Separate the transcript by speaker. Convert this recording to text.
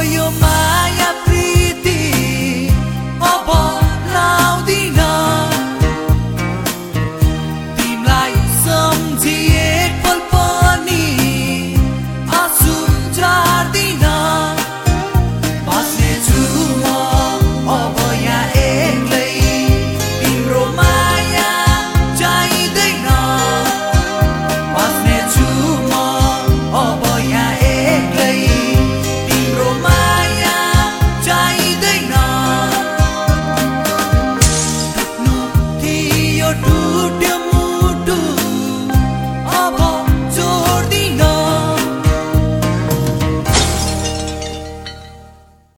Speaker 1: for your mind.